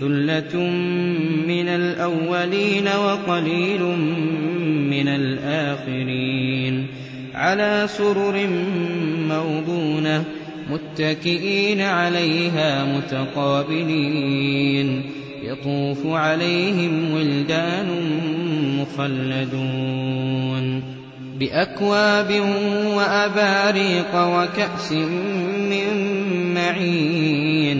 ثلة من الأولين وقليل من الآخرين على سرر موضونة متكئين عليها متقابلين يطوف عليهم ولدان مخلدون بأكواب وأباريق وكأس من معين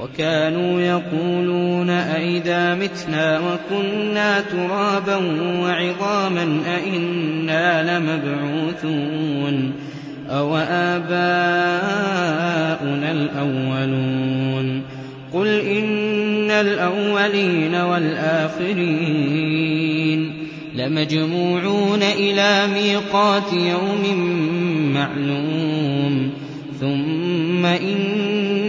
وكانوا يقولون أئذا متنا وكنا ترابا وعظاما أئنا لمبعوثون أو آباؤنا الأولون قل إن الأولين والآخرين لمجموعون إلى ميقات يوم معلوم ثم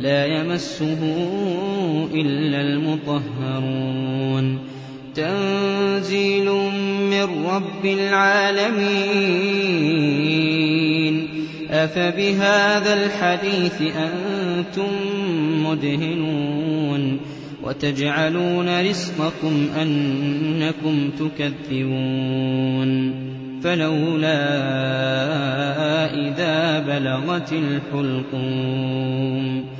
لا يمسه إلا المطهرون. تنزيل من رب العالمين. أفبهذا الحديث أنتم مدهنون. وتجعلون رزقكم أنكم تكذبون. فلولا إذا بلغت الحلقوم.